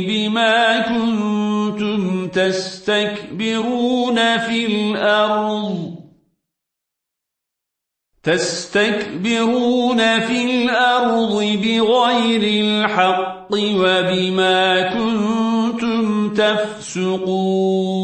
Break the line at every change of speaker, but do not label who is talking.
بما كنتم تستكبرون في الأرض تستكبرون في الأرض بغير الحق وبما كنتم تفسقون